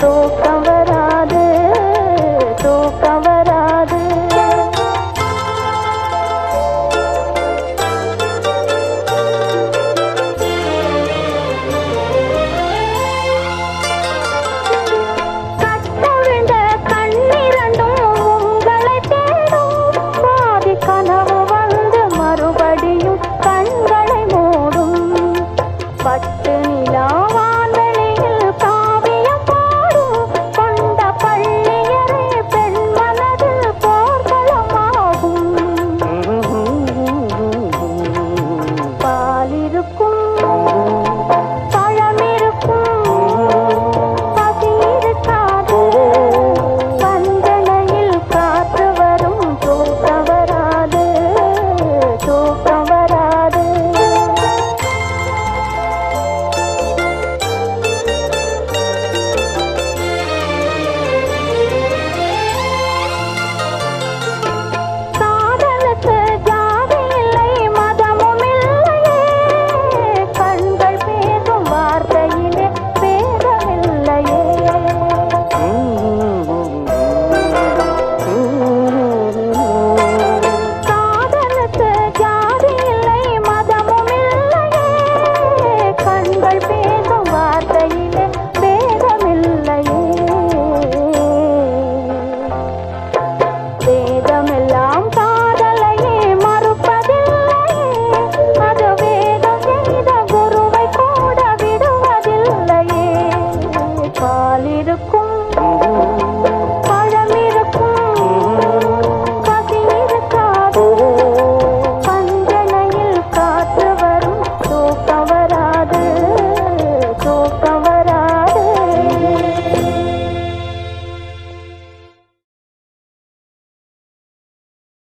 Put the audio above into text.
तो